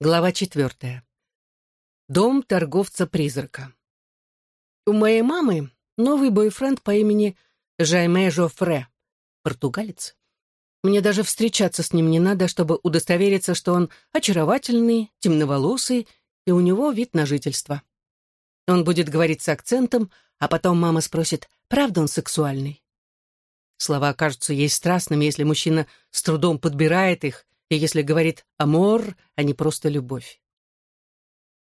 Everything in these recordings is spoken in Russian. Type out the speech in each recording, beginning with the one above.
Глава четвертая. Дом торговца-призрака. У моей мамы новый бойфренд по имени Жайме Жофре, португалец. Мне даже встречаться с ним не надо, чтобы удостовериться, что он очаровательный, темноволосый, и у него вид на жительство. Он будет говорить с акцентом, а потом мама спросит, правда он сексуальный? Слова кажутся ей страстными, если мужчина с трудом подбирает их, и если говорит «амор», а не просто «любовь».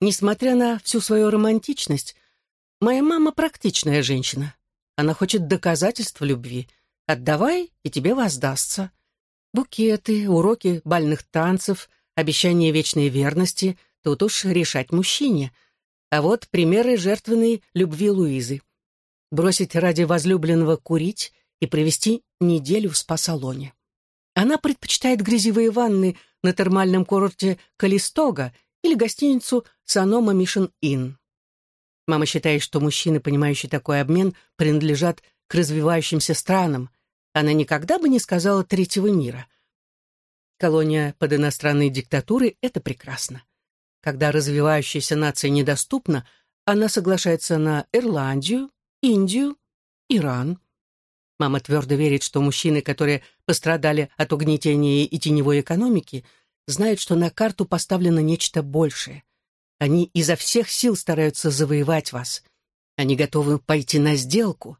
Несмотря на всю свою романтичность, моя мама практичная женщина. Она хочет доказательств любви. Отдавай, и тебе воздастся. Букеты, уроки бальных танцев, обещание вечной верности — тут уж решать мужчине. А вот примеры жертвенной любви Луизы. Бросить ради возлюбленного курить и провести неделю в спа-салоне. Она предпочитает грязевые ванны на термальном курорте Калистога или гостиницу Санома Мишен Inn. Мама считает, что мужчины, понимающие такой обмен, принадлежат к развивающимся странам. Она никогда бы не сказала третьего мира. Колония под иностранной диктатурой — это прекрасно. Когда развивающаяся нация недоступна, она соглашается на Ирландию, Индию, Иран. Мама твердо верит, что мужчины, которые пострадали от угнетения и теневой экономики, знают, что на карту поставлено нечто большее. Они изо всех сил стараются завоевать вас. Они готовы пойти на сделку.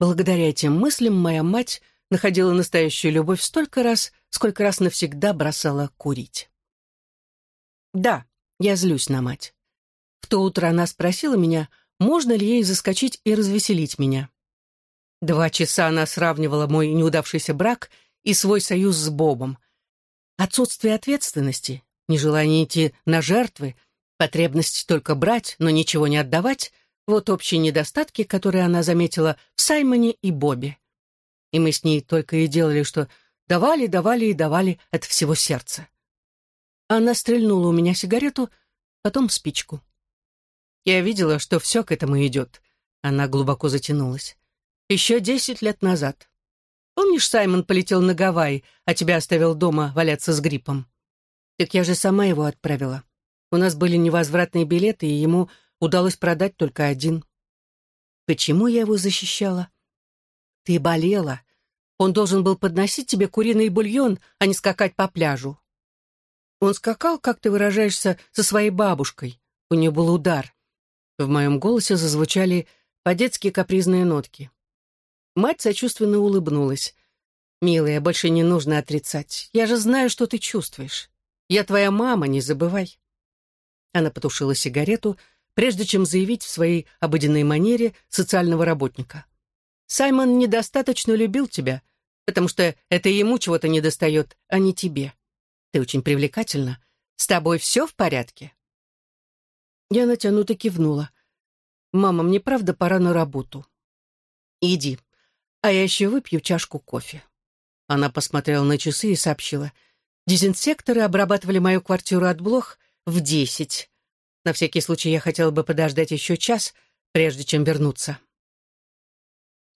Благодаря этим мыслям моя мать находила настоящую любовь столько раз, сколько раз навсегда бросала курить. Да, я злюсь на мать. В то утро она спросила меня, можно ли ей заскочить и развеселить меня. Два часа она сравнивала мой неудавшийся брак и свой союз с Бобом. Отсутствие ответственности, нежелание идти на жертвы, потребность только брать, но ничего не отдавать — вот общие недостатки, которые она заметила в Саймоне и Бобе. И мы с ней только и делали, что давали, давали и давали от всего сердца. Она стрельнула у меня сигарету, потом спичку. Я видела, что все к этому идет. Она глубоко затянулась. Еще десять лет назад. Помнишь, Саймон полетел на Гавайи, а тебя оставил дома валяться с гриппом? Так я же сама его отправила. У нас были невозвратные билеты, и ему удалось продать только один. Почему я его защищала? Ты болела. Он должен был подносить тебе куриный бульон, а не скакать по пляжу. Он скакал, как ты выражаешься, со своей бабушкой. У нее был удар. В моем голосе зазвучали по-детски капризные нотки. Мать сочувственно улыбнулась. «Милая, больше не нужно отрицать. Я же знаю, что ты чувствуешь. Я твоя мама, не забывай». Она потушила сигарету, прежде чем заявить в своей обыденной манере социального работника. «Саймон недостаточно любил тебя, потому что это ему чего-то недостает, а не тебе. Ты очень привлекательна. С тобой все в порядке?» Я натянуто кивнула. «Мама, мне правда пора на работу». «Иди, а я еще выпью чашку кофе». Она посмотрела на часы и сообщила. «Дезинсекторы обрабатывали мою квартиру от блох в десять. На всякий случай я хотела бы подождать еще час, прежде чем вернуться».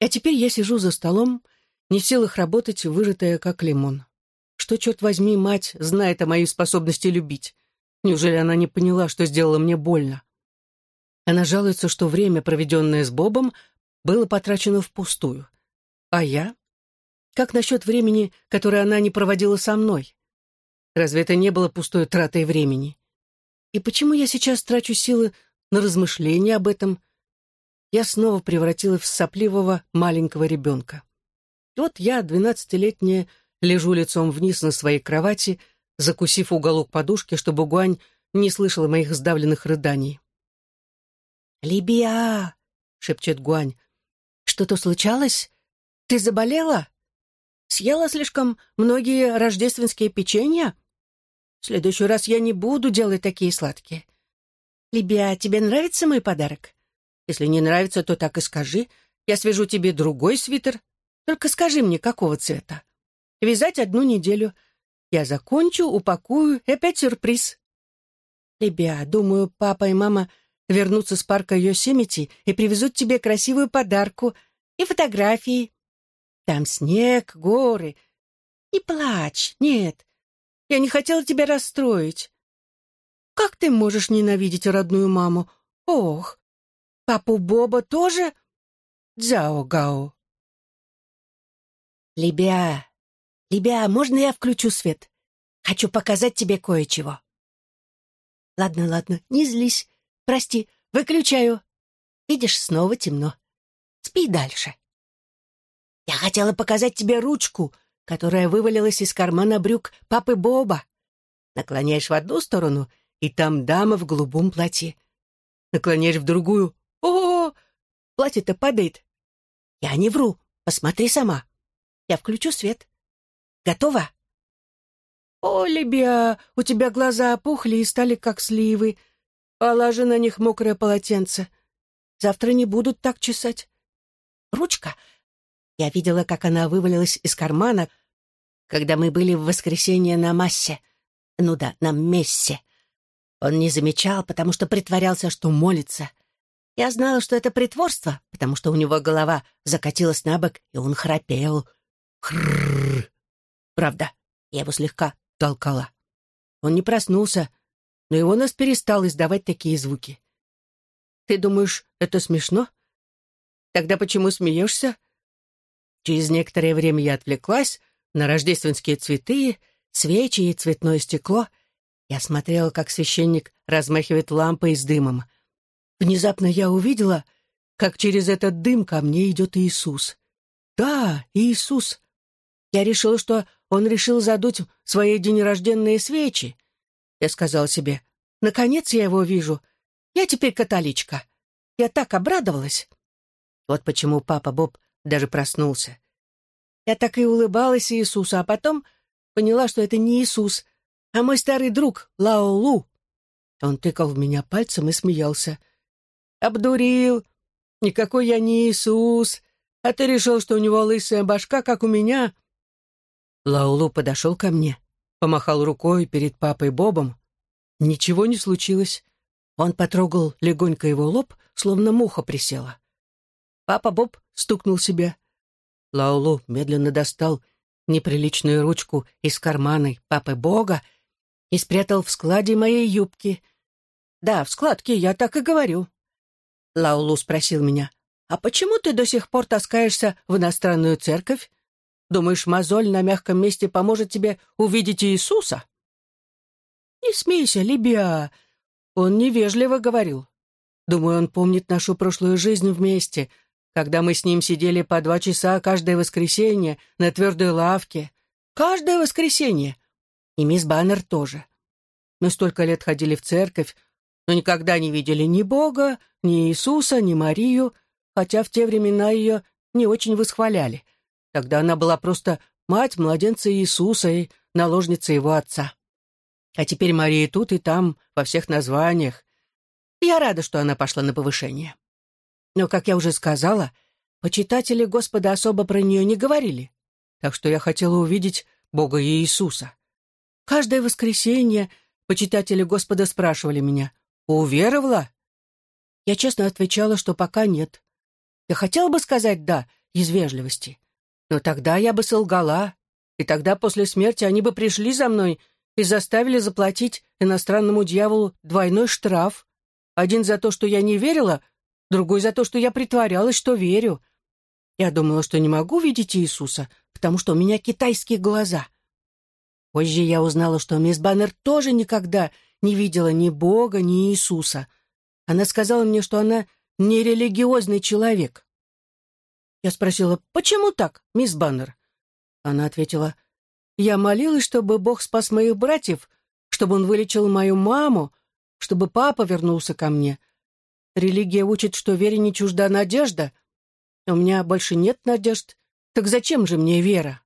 А теперь я сижу за столом, не в силах работать, выжатая как лимон. Что, черт возьми, мать знает о моей способности любить? Неужели она не поняла, что сделала мне больно? Она жалуется, что время, проведенное с Бобом, было потрачено впустую. А я? Как насчет времени, которое она не проводила со мной? Разве это не было пустой тратой времени? И почему я сейчас трачу силы на размышления об этом? Я снова превратилась в сопливого маленького ребенка. Вот я, двенадцатилетняя, лежу лицом вниз на своей кровати, закусив уголок подушки, чтобы Гуань не слышала моих сдавленных рыданий. «Либия!» — шепчет Гуань. «Что-то случалось? Ты заболела? Съела слишком многие рождественские печенья? В следующий раз я не буду делать такие сладкие. Либия, тебе нравится мой подарок? Если не нравится, то так и скажи. Я свяжу тебе другой свитер. Только скажи мне, какого цвета. Вязать одну неделю. Я закончу, упакую, и опять сюрприз. Либия, думаю, папа и мама вернутся с парка Йосемити и привезут тебе красивую подарку и фотографии, там снег, горы. Не плачь, нет. Я не хотела тебя расстроить. как ты можешь ненавидеть родную маму? Ох, папу Боба тоже? Дзяо-гао. Либя, Либя, можно я включу свет? Хочу показать тебе кое-чего. Ладно, ладно, не злись. Прости, выключаю. Видишь, снова темно. Спи дальше. Я хотела показать тебе ручку, которая вывалилась из кармана брюк папы Боба. Наклоняешь в одну сторону, и там дама в голубом платье. Наклоняешь в другую. О, -о, -о платье-то падает. Я не вру, посмотри сама. Я включу свет. Готова? О, Лебя, у тебя глаза опухли и стали как сливы. Положи на них мокрое полотенце. Завтра не будут так чесать. Ручка я видела, как она вывалилась из кармана, когда мы были в воскресенье на массе. Ну да, на мессе. Он не замечал, потому что притворялся, что молится. Я знала, что это притворство, потому что у него голова закатилась на бок, и он храпел. Хрррр. Правда, я его слегка толкала. Он не проснулся, но его нос перестал издавать такие звуки. Ты думаешь, это смешно? Тогда почему смеешься? Через некоторое время я отвлеклась на рождественские цветы, свечи и цветное стекло. Я смотрела, как священник размахивает лампой с дымом. Внезапно я увидела, как через этот дым ко мне идет Иисус. Да, Иисус. Я решила, что он решил задуть свои день рожденные свечи. Я сказала себе, наконец я его вижу. Я теперь католичка. Я так обрадовалась. Вот почему папа Боб даже проснулся. Я так и улыбалась Иисусу, а потом поняла, что это не Иисус, а мой старый друг Лао Лу. Он тыкал в меня пальцем и смеялся. «Обдурил! Никакой я не Иисус! А ты решил, что у него лысая башка, как у меня?» Лаулу подошел ко мне, помахал рукой перед папой Бобом. Ничего не случилось. Он потрогал легонько его лоб, словно муха присела. Папа Боб стукнул себя. Лаулу медленно достал неприличную ручку из кармана папы Бога и спрятал в складе моей юбки. Да, в складке, я так и говорю. Лаулу спросил меня, «А почему ты до сих пор таскаешься в иностранную церковь? Думаешь, мозоль на мягком месте поможет тебе увидеть Иисуса?» «Не смейся, Либия!» Он невежливо говорил. Думаю, он помнит нашу прошлую жизнь вместе, когда мы с ним сидели по два часа каждое воскресенье на твердой лавке. Каждое воскресенье. И мисс Баннер тоже. Мы столько лет ходили в церковь, но никогда не видели ни Бога, ни Иисуса, ни Марию, хотя в те времена ее не очень восхваляли. Тогда она была просто мать младенца Иисуса и наложница его отца. А теперь Мария тут и там, во всех названиях. Я рада, что она пошла на повышение. Но, как я уже сказала, почитатели Господа особо про нее не говорили, так что я хотела увидеть Бога Иисуса. Каждое воскресенье почитатели Господа спрашивали меня, «Уверовала?» Я честно отвечала, что пока нет. Я хотела бы сказать «да» из вежливости, но тогда я бы солгала, и тогда после смерти они бы пришли за мной и заставили заплатить иностранному дьяволу двойной штраф. Один за то, что я не верила, другой за то, что я притворялась, что верю. Я думала, что не могу видеть Иисуса, потому что у меня китайские глаза. Позже я узнала, что мисс Баннер тоже никогда не видела ни Бога, ни Иисуса. Она сказала мне, что она нерелигиозный человек. Я спросила, почему так, мисс Баннер? Она ответила, я молилась, чтобы Бог спас моих братьев, чтобы он вылечил мою маму, чтобы папа вернулся ко мне, Религия учит, что вере не чужда надежда. У меня больше нет надежд. Так зачем же мне вера?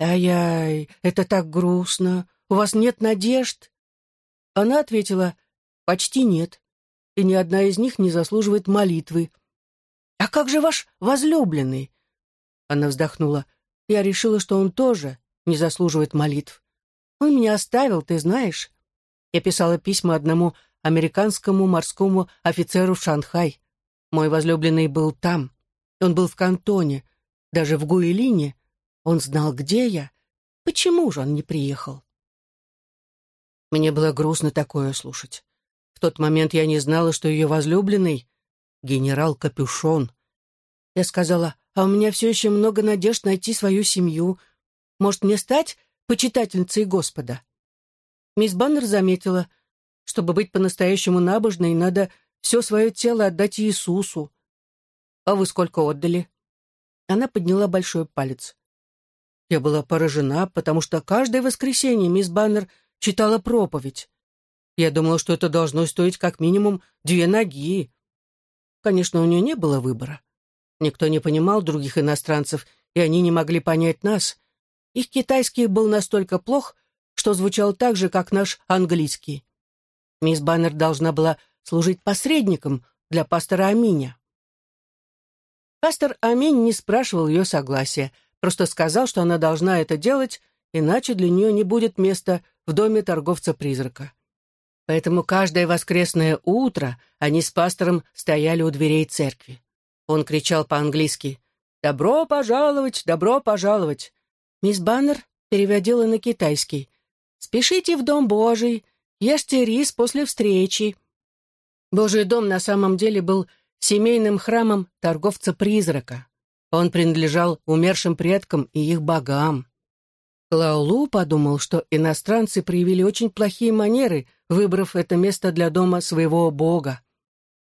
Ай-яй, это так грустно. У вас нет надежд? Она ответила, почти нет. И ни одна из них не заслуживает молитвы. А как же ваш возлюбленный? Она вздохнула. Я решила, что он тоже не заслуживает молитв. Он меня оставил, ты знаешь. Я писала письма одному американскому морскому офицеру Шанхай. Мой возлюбленный был там. Он был в Кантоне, даже в Гуэлине. Он знал, где я. Почему же он не приехал? Мне было грустно такое слушать. В тот момент я не знала, что ее возлюбленный — генерал Капюшон. Я сказала, а у меня все еще много надежд найти свою семью. Может, мне стать почитательницей Господа? Мисс Баннер заметила, чтобы быть по-настоящему набожной, надо все свое тело отдать Иисусу. А вы сколько отдали? Она подняла большой палец. Я была поражена, потому что каждое воскресенье мисс Баннер читала проповедь. Я думала, что это должно стоить как минимум две ноги. Конечно, у нее не было выбора. Никто не понимал других иностранцев, и они не могли понять нас. Их китайский был настолько плох, что звучал так же, как наш английский. Мисс Баннер должна была служить посредником для пастора Аминя. Пастор Аминь не спрашивал ее согласия, просто сказал, что она должна это делать, иначе для нее не будет места в доме торговца-призрака. Поэтому каждое воскресное утро они с пастором стояли у дверей церкви. Он кричал по-английски «Добро пожаловать! Добро пожаловать!» Мисс Баннер переводила на китайский «Спешите в Дом Божий, ешьте рис после встречи». Божий дом на самом деле был семейным храмом торговца-призрака. Он принадлежал умершим предкам и их богам. Лаулу подумал, что иностранцы проявили очень плохие манеры, выбрав это место для дома своего бога.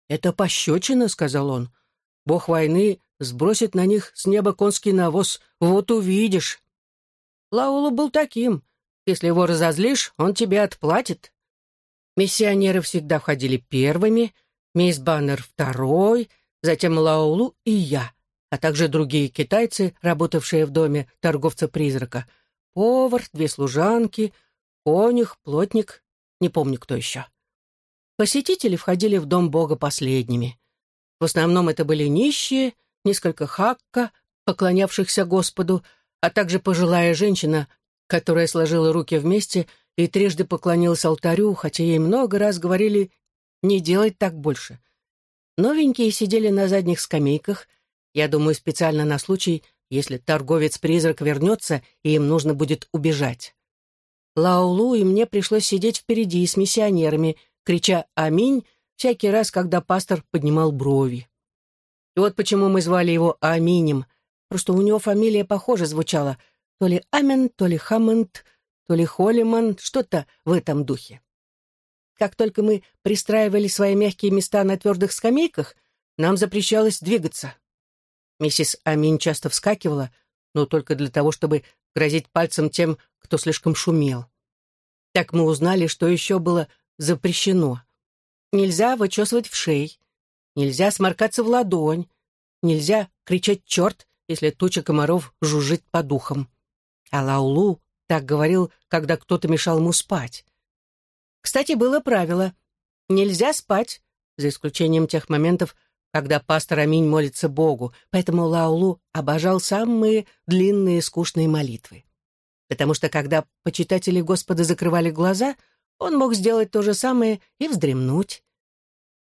«Это пощечина», — сказал он. «Бог войны сбросит на них с неба конский навоз, вот увидишь». Лаулу был таким. Если его разозлишь, он тебе отплатит. Миссионеры всегда входили первыми, мисс Баннер второй, затем Лаулу и я, а также другие китайцы, работавшие в доме торговца-призрака. Повар, две служанки, конюх, плотник, не помню, кто еще. Посетители входили в дом Бога последними. В основном это были нищие, несколько хакка, поклонявшихся Господу, а также пожилая женщина, которая сложила руки вместе и трижды поклонилась алтарю, хотя ей много раз говорили не делать так больше. Новенькие сидели на задних скамейках, я думаю, специально на случай, если торговец-призрак вернется, и им нужно будет убежать. Лаулу и мне пришлось сидеть впереди с миссионерами, крича «Аминь» всякий раз, когда пастор поднимал брови. И вот почему мы звали его Аминем. Просто у него фамилия похоже звучала. То ли Амен, то ли Хаммонд, то ли Холлиман, что-то в этом духе. Как только мы пристраивали свои мягкие места на твердых скамейках, нам запрещалось двигаться. Миссис Амин часто вскакивала, но только для того, чтобы грозить пальцем тем, кто слишком шумел. Так мы узнали, что еще было запрещено. Нельзя вычесывать в шей, нельзя сморкаться в ладонь, нельзя кричать «черт», если туча комаров жужжит по духам. А Лаулу так говорил, когда кто-то мешал ему спать. Кстати, было правило. Нельзя спать, за исключением тех моментов, когда пастор Аминь молится Богу, поэтому Лаулу обожал самые длинные скучные молитвы. Потому что когда почитатели Господа закрывали глаза, он мог сделать то же самое и вздремнуть.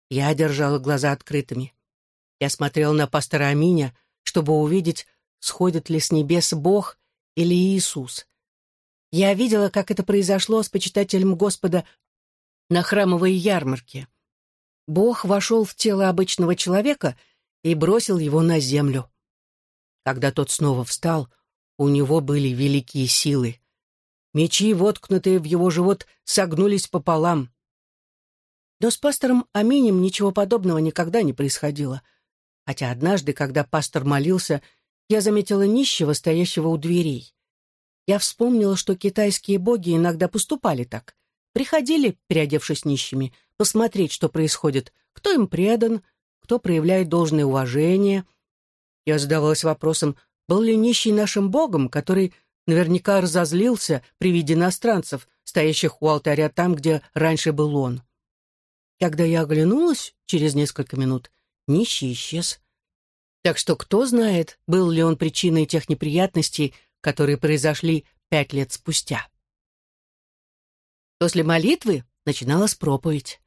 Я держала глаза открытыми. Я смотрел на пастора Аминя, чтобы увидеть, сходит ли с небес Бог или Иисус. Я видела, как это произошло с почитателем Господа на храмовой ярмарке. Бог вошел в тело обычного человека и бросил его на землю. Когда тот снова встал, у него были великие силы. Мечи, воткнутые в его живот, согнулись пополам. Но с пастором Аминем ничего подобного никогда не происходило. Хотя однажды, когда пастор молился, я заметила нищего, стоящего у дверей. Я вспомнила, что китайские боги иногда поступали так. Приходили, переодевшись нищими, посмотреть, что происходит, кто им предан, кто проявляет должное уважение. Я задавалась вопросом, был ли нищий нашим богом, который наверняка разозлился при виде иностранцев, стоящих у алтаря там, где раньше был он. Когда я оглянулась через несколько минут, нищий исчез. Так что кто знает, был ли он причиной тех неприятностей, которые произошли пять лет спустя. После молитвы начиналась проповедь.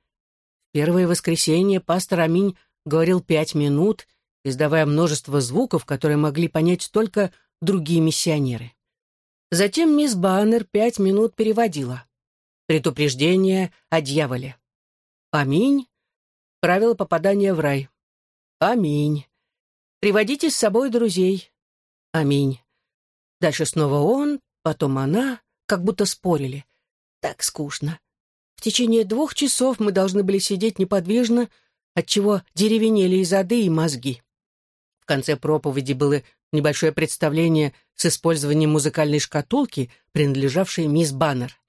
В первое воскресенье пастор Аминь говорил пять минут, издавая множество звуков, которые могли понять только другие миссионеры. Затем мисс Баннер пять минут переводила. Предупреждение о дьяволе. Аминь. Правило попадания в рай. Аминь. Приводите с собой друзей. Аминь. Дальше снова он, потом она, как будто спорили. Так скучно. В течение двух часов мы должны были сидеть неподвижно, отчего деревенели и зады, и мозги. В конце проповеди было небольшое представление с использованием музыкальной шкатулки, принадлежавшей мисс Баннер.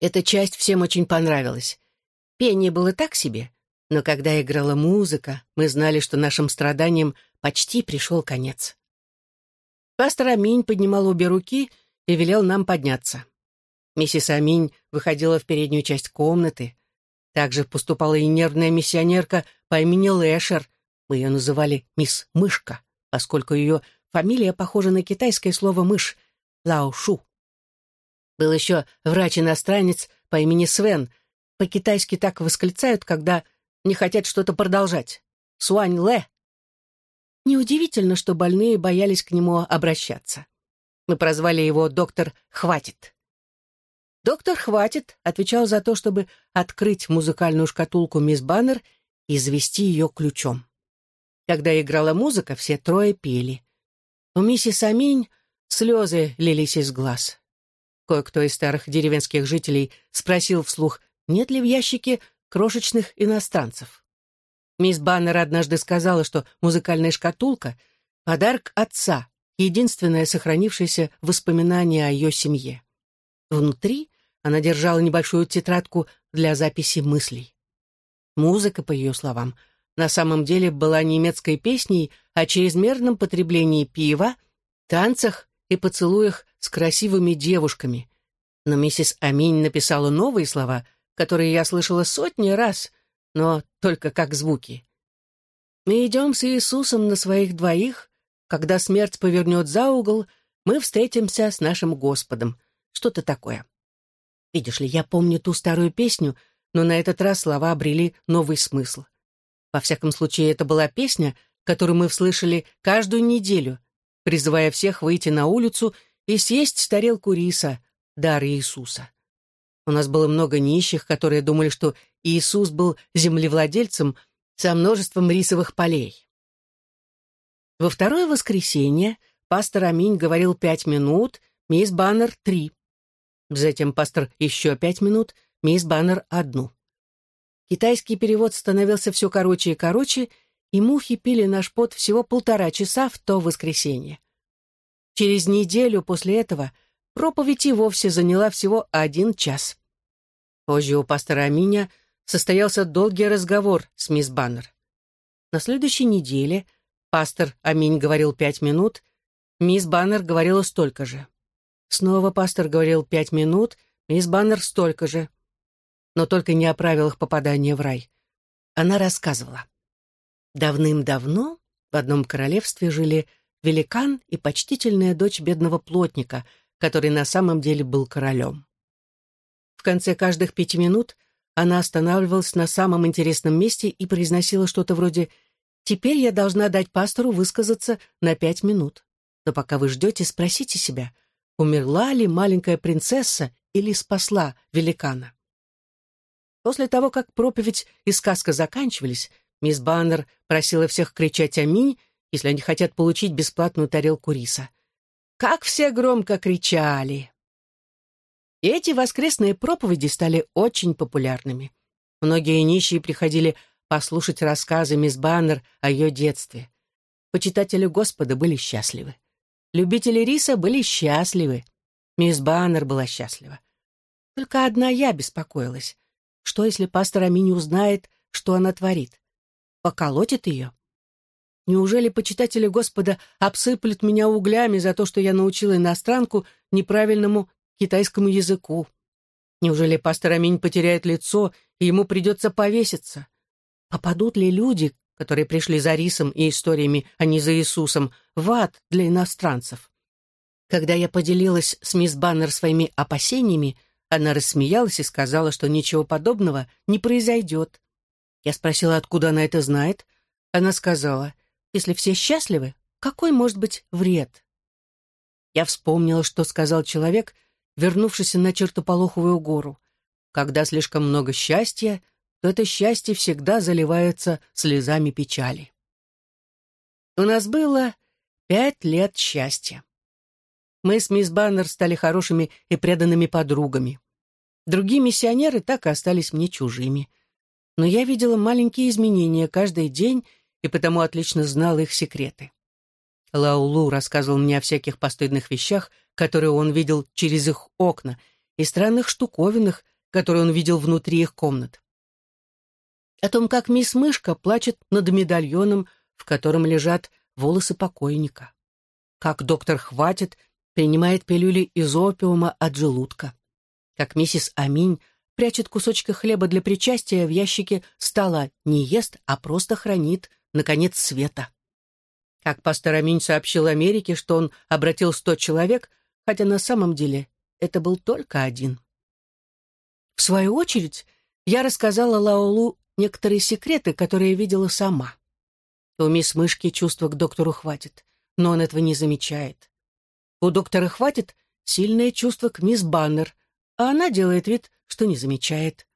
Эта часть всем очень понравилась. Пение было так себе, но когда играла музыка, мы знали, что нашим страданиям почти пришел конец. Пастор Аминь поднимал обе руки и велел нам подняться. Миссис Аминь выходила в переднюю часть комнаты. Также поступала и нервная миссионерка по имени Лэшер. Мы ее называли мисс Мышка, поскольку ее фамилия похожа на китайское слово «мышь» — Лаошу. Был еще врач-иностранец по имени Свен. По-китайски так восклицают, когда не хотят что-то продолжать. Суань Лэ. Неудивительно, что больные боялись к нему обращаться. Мы прозвали его доктор «Хватит». Доктор «Хватит» отвечал за то, чтобы открыть музыкальную шкатулку мисс Баннер и завести ее ключом. Когда играла музыка, все трое пели. У миссис Аминь слезы лились из глаз. Кое-кто из старых деревенских жителей спросил вслух, нет ли в ящике крошечных иностранцев. Мисс Баннер однажды сказала, что музыкальная шкатулка — подарок отца, единственное сохранившееся воспоминание о ее семье. Внутри она держала небольшую тетрадку для записи мыслей. Музыка, по ее словам, на самом деле была немецкой песней о чрезмерном потреблении пива, танцах и поцелуях с красивыми девушками. Но миссис Аминь написала новые слова, которые я слышала сотни раз, но только как звуки. «Мы идем с Иисусом на своих двоих. Когда смерть повернет за угол, мы встретимся с нашим Господом». Что-то такое. Видишь ли, я помню ту старую песню, но на этот раз слова обрели новый смысл. Во всяком случае, это была песня, которую мы услышали каждую неделю — призывая всех выйти на улицу и съесть тарелку риса, дар Иисуса. У нас было много нищих, которые думали, что Иисус был землевладельцем со множеством рисовых полей. Во второе воскресенье пастор Аминь говорил пять минут, мисс Баннер — три. Затем пастор еще пять минут, мисс Баннер — одну. Китайский перевод становился все короче и короче, и мухи пили наш пот всего полтора часа в то воскресенье. Через неделю после этого проповедь и вовсе заняла всего один час. Позже у пастора Аминя состоялся долгий разговор с мисс Баннер. На следующей неделе пастор Аминь говорил пять минут, мисс Баннер говорила столько же. Снова пастор говорил пять минут, мисс Баннер столько же. Но только не о правилах попадания в рай. Она рассказывала. Давным-давно в одном королевстве жили великан и почтительная дочь бедного плотника, который на самом деле был королем. В конце каждых пяти минут она останавливалась на самом интересном месте и произносила что-то вроде «Теперь я должна дать пастору высказаться на пять минут. Но пока вы ждете, спросите себя, умерла ли маленькая принцесса или спасла великана?» После того, как проповедь и сказка заканчивались, Мисс Баннер просила всех кричать «Аминь», если они хотят получить бесплатную тарелку риса. Как все громко кричали! И эти воскресные проповеди стали очень популярными. Многие нищие приходили послушать рассказы мисс Баннер о ее детстве. Почитатели Господа были счастливы. Любители риса были счастливы. Мисс Баннер была счастлива. Только одна я беспокоилась. Что, если пастор Аминь узнает, что она творит? поколотит ее? Неужели почитатели Господа обсыплют меня углями за то, что я научила иностранку неправильному китайскому языку? Неужели пастор Аминь потеряет лицо, и ему придется повеситься? Попадут ли люди, которые пришли за рисом и историями, а не за Иисусом, в ад для иностранцев? Когда я поделилась с мисс Баннер своими опасениями, она рассмеялась и сказала, что ничего подобного не произойдет. Я спросила, откуда она это знает. Она сказала, если все счастливы, какой может быть вред? Я вспомнила, что сказал человек, вернувшийся на Чертополоховую гору. Когда слишком много счастья, то это счастье всегда заливается слезами печали. У нас было пять лет счастья. Мы с мисс Баннер стали хорошими и преданными подругами. Другие миссионеры так и остались мне чужими. Но я видела маленькие изменения каждый день и потому отлично знала их секреты. Лаулу рассказывал мне о всяких постыдных вещах, которые он видел через их окна, и странных штуковинах, которые он видел внутри их комнат. О том, как мисс Мышка плачет над медальоном, в котором лежат волосы покойника. Как доктор Хватит принимает пилюли из опиума от желудка. Как миссис Аминь прячет кусочки хлеба для причастия в ящике стола, не ест, а просто хранит на конец света. Как пастор Аминь сообщил Америке, что он обратил сто человек, хотя на самом деле это был только один. В свою очередь, я рассказала Лаолу некоторые секреты, которые видела сама. У мисс Мышки чувства к доктору хватит, но он этого не замечает. У доктора хватит сильное чувство к мисс Баннер, а она делает вид, что не замечает.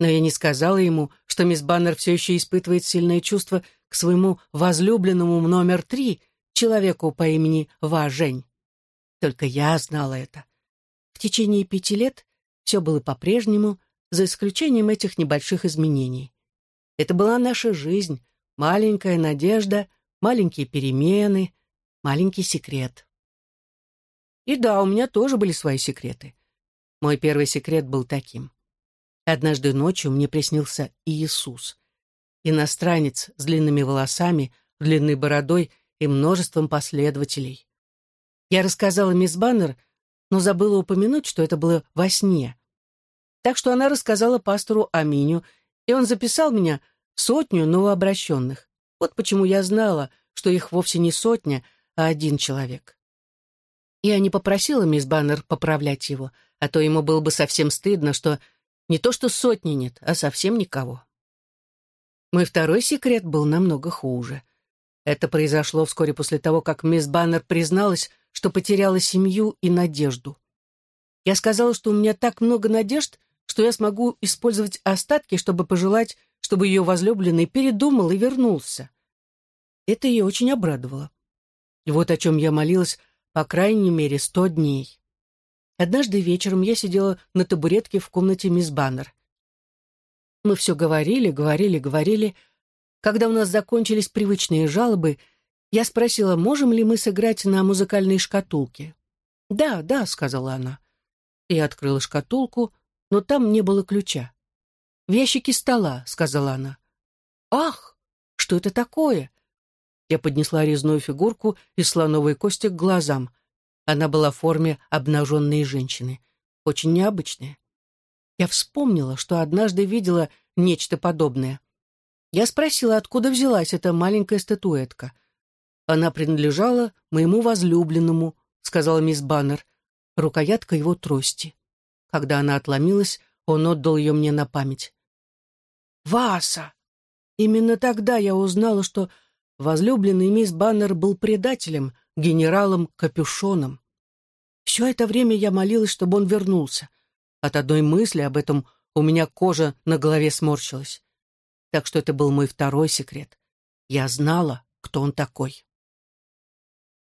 Но я не сказала ему, что мисс Баннер все еще испытывает сильное чувство к своему возлюбленному номер три, человеку по имени Ва Жень. Только я знала это. В течение пяти лет все было по-прежнему, за исключением этих небольших изменений. Это была наша жизнь, маленькая надежда, маленькие перемены, маленький секрет. И да, у меня тоже были свои секреты. Мой первый секрет был таким. Однажды ночью мне приснился Иисус. Иностранец с длинными волосами, длинной бородой и множеством последователей. Я рассказала мисс Баннер, но забыла упомянуть, что это было во сне. Так что она рассказала пастору Аминю, и он записал меня сотню новообращенных. Вот почему я знала, что их вовсе не сотня, а один человек. Я не попросила мисс Баннер поправлять его, а то ему было бы совсем стыдно, что не то что сотни нет, а совсем никого. Мой второй секрет был намного хуже. Это произошло вскоре после того, как мисс Баннер призналась, что потеряла семью и надежду. Я сказала, что у меня так много надежд, что я смогу использовать остатки, чтобы пожелать, чтобы ее возлюбленный передумал и вернулся. Это ее очень обрадовало. И вот о чем я молилась по крайней мере сто дней. Однажды вечером я сидела на табуретке в комнате мисс Баннер. Мы все говорили, говорили, говорили. Когда у нас закончились привычные жалобы, я спросила, можем ли мы сыграть на музыкальной шкатулке. «Да, да», — сказала она. Я открыла шкатулку, но там не было ключа. «В ящике стола», — сказала она. «Ах, что это такое?» Я поднесла резную фигурку из слоновой кости к глазам — она была в форме обнаженной женщины. Очень необычная. Я вспомнила, что однажды видела нечто подобное. Я спросила, откуда взялась эта маленькая статуэтка. Она принадлежала моему возлюбленному, сказала мисс Баннер, рукоятка его трости. Когда она отломилась, он отдал ее мне на память. «Васа!» Именно тогда я узнала, что возлюбленный мисс Баннер был предателем, генералом Капюшоном. Все это время я молилась, чтобы он вернулся. От одной мысли об этом у меня кожа на голове сморщилась. Так что это был мой второй секрет. Я знала, кто он такой.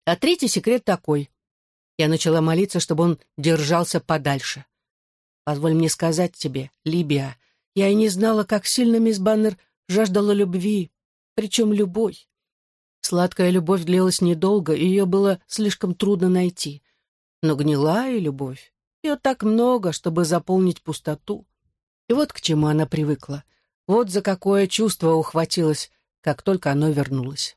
А третий секрет такой. Я начала молиться, чтобы он держался подальше. Позволь мне сказать тебе, Либия, я и не знала, как сильно мисс Баннер жаждала любви, причем любой. Сладкая любовь длилась недолго, и ее было слишком трудно найти. Но гнилая любовь, ее так много, чтобы заполнить пустоту. И вот к чему она привыкла. Вот за какое чувство ухватилась, как только оно вернулось.